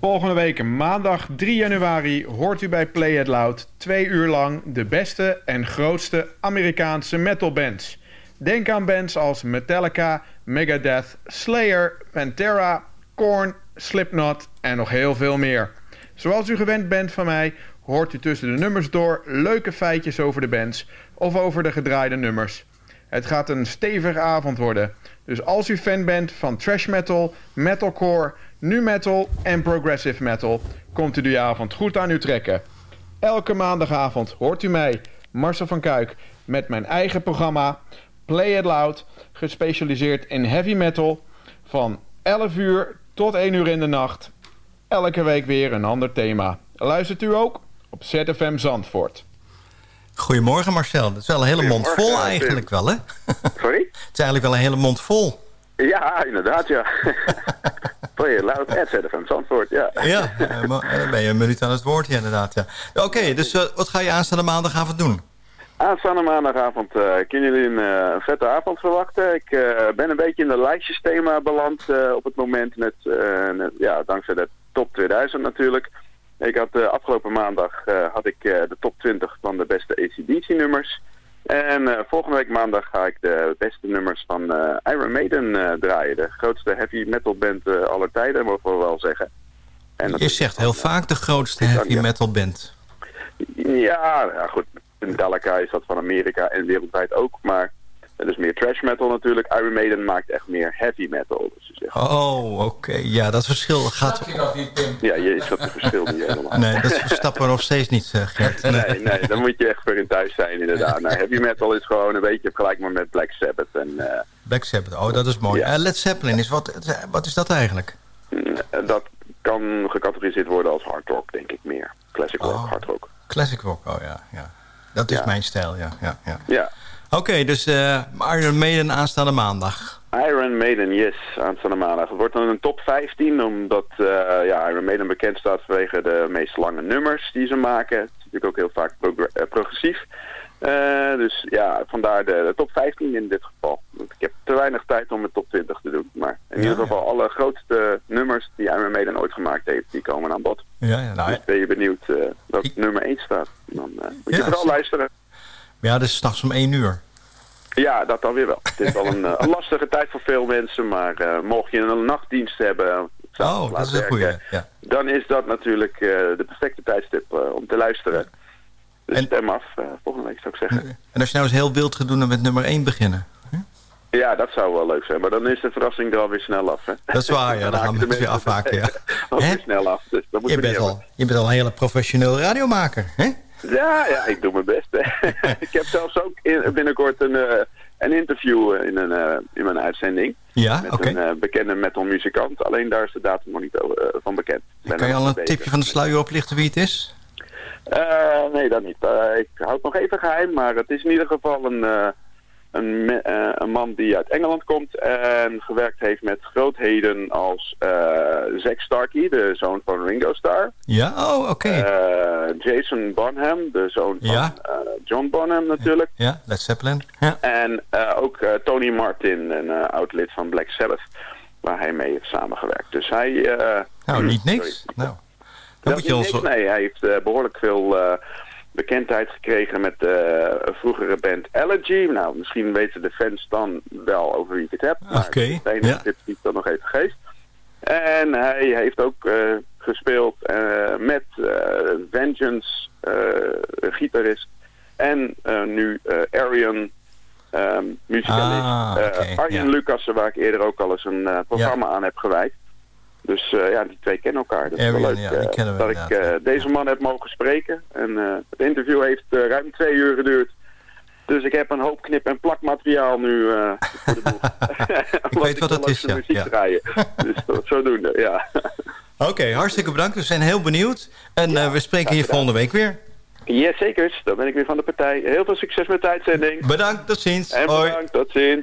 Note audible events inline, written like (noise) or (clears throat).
Volgende week maandag 3 januari hoort u bij Play It Loud twee uur lang de beste en grootste Amerikaanse metalbands. Denk aan bands als Metallica, Megadeth, Slayer, Pantera, Korn, Slipknot en nog heel veel meer. Zoals u gewend bent van mij, hoort u tussen de nummers door leuke feitjes over de bands of over de gedraaide nummers. Het gaat een stevige avond worden. Dus als u fan bent van thrash metal, metalcore, nu metal en progressive metal, komt u die avond goed aan uw trekken. Elke maandagavond hoort u mij, Marcel van Kuik, met mijn eigen programma Play It Loud, gespecialiseerd in heavy metal, van 11 uur tot 1 uur in de nacht. Elke week weer een ander thema. Luistert u ook op ZFM Zandvoort. Goedemorgen Marcel. Dat is wel een hele mond vol eigenlijk wel, hè? Sorry? Het is eigenlijk wel een hele mond vol. Ja, inderdaad, ja. Play loud at ZFM Zandvoort, ja. Ja, eh, dan ben je een minuut aan het woord, ja, inderdaad. Ja. Oké, dus uh, wat ga je aanstaande maandagavond doen? Aanstaande maandagavond uh, kunnen jullie een uh, vette avond verwachten. Ik ben een beetje in de lijstjesthema beland op het moment. Met, net, ja, dankzij de top 2000 natuurlijk. Ik had afgelopen maandag had ik de top 20 van de beste ACDC-nummers. En volgende week maandag ga ik de beste nummers van Iron Maiden draaien. De grootste heavy metal band aller tijden, mogen we wel zeggen. En Je zegt heel vaak de grootste heavy metal band. Ja, ja, goed. Metallica is dat van Amerika en wereldwijd ook. Maar het is meer trash metal natuurlijk. Iron Maiden maakt echt meer heavy metal. Dus zegt... Oh, oké. Ja, dat verschil gaat... je dat niet, Tim? Ja, je snapt het verschil niet helemaal. Nee, dat stappen we nog steeds niet, uh, Gert. Nee, nee, dan moet je echt voor in thuis zijn inderdaad. Nou, heavy metal is gewoon een beetje vergelijkbaar met Black Sabbath. En, uh... Black Sabbath, oh, dat is mooi. Ja. Uh, Led Zeppelin, is wat, wat is dat eigenlijk? Dat kan gecategoriseerd worden als hard rock, denk ik meer. Classic rock, oh. hard rock. Classic rock, oh ja, ja. Dat is Ja. mijn stijl, ja. ja, ja. Ja. Oké, dus eh Iron Maiden aanstaande maandag. Iron Maiden, yes, aanstaande maandag. Het wordt dan een top 15, omdat eh, ja, Iron Maiden bekend staat vanwege de meest lange nummers die ze maken. Het is natuurlijk ook heel vaak eh, progressief. Dus ja, vandaar de, de top 15 in dit geval. Want Ik heb te weinig tijd om de top 20 te doen. Maar in ieder geval alle grootste nummers die Iron Maiden ooit gemaakt heeft, die komen aan bod. Ja, ja, nou, Dus ben je benieuwd welk Ik- nummer 1 staat. Dan moet je vooral zeker. Ja dus s'nachts om één uur. Ja, dat dan weer wel. Het is wel een, eh, een (laughs) lastige tijd voor veel mensen, maar eh, mocht je een nachtdienst hebben, s'avonds Oh, dat is een goeie. Ja. dan is dat natuurlijk eh, de perfecte tijdstip eh, om te luisteren. Dus En- stem af, eh, volgende week zou ik zeggen. En als je nou eens heel wild gaat doen, dan met nummer 1 beginnen. Ja, dat zou wel leuk zijn, maar dan is de verrassing er alweer snel af. Hè? Dat is waar, ja. Dan gaan we het weer afhaken, ja. (laughs) alweer Hè? snel af, dus dat moet Je je bent, al, je bent al een hele professioneel radiomaker, hè? Ja, ja, ik doe mijn best. (laughs) ik heb zelfs ook in- binnenkort een, eh, een interview eh, in, een, eh, in mijn uitzending. Ja, Met een eh, bekende metalmuzikant. Alleen daar is de datum nog niet van bekend. Ben Kan je al een tipje van de sluier oplichten wie het is? Nee, dat niet. Ik houd het nog even geheim, maar het is in ieder geval een, een, me- eh, een man die uit Engeland komt en gewerkt heeft met grootheden als eh Zack Starkey, de zoon van Ringo Starr. Ja, oh, oké. Eh, Jason Bonham, de zoon van Ja. eh, John Bonham natuurlijk. ja, Led Zeppelin. Ja. En eh, ook Tony Martin, een eh, oud lid van Black Sabbath, waar hij mee heeft samengewerkt. Dus hij... eh, Nou, niet (clears throat) sorry. niks. Nou, dan Dat moet je ons... nee, hij heeft eh, behoorlijk veel eh, bekendheid gekregen met de vroegere band Allergy. Nou, misschien weten de fans dan wel over wie ik het heb. Maar Oké, niet, ja. dit is dan nog even geest. En hij heeft ook eh, gespeeld eh, met eh, Vengeance, eh, gitarist. En eh, nu eh Arian, ehm muzikant. Ah, Eh, Arjen. Lucassen, waar ik eerder ook al eens een eh, programma aan heb gewijd. Dus eh, ja, die twee kennen elkaar. Dat is wel leuk ja, eh, kennen we dat ik eh, deze man heb mogen spreken. En het interview heeft ruim twee uur geduurd. Dus ik heb een hoop knip- en plakmateriaal nu voor de boeg. (laughs) (laughs) Ik weet wat dat is, ja. muziek ja. draaien. (laughs) Dus dat zodoende, ja. Oké, hartstikke bedankt. We zijn heel benieuwd. En we spreken gedaan. volgende week weer. Yes, zeker. Dan ben ik weer van de partij. Heel veel succes met de uitzending. Bedankt, tot ziens. En Hoi. bedankt, tot ziens.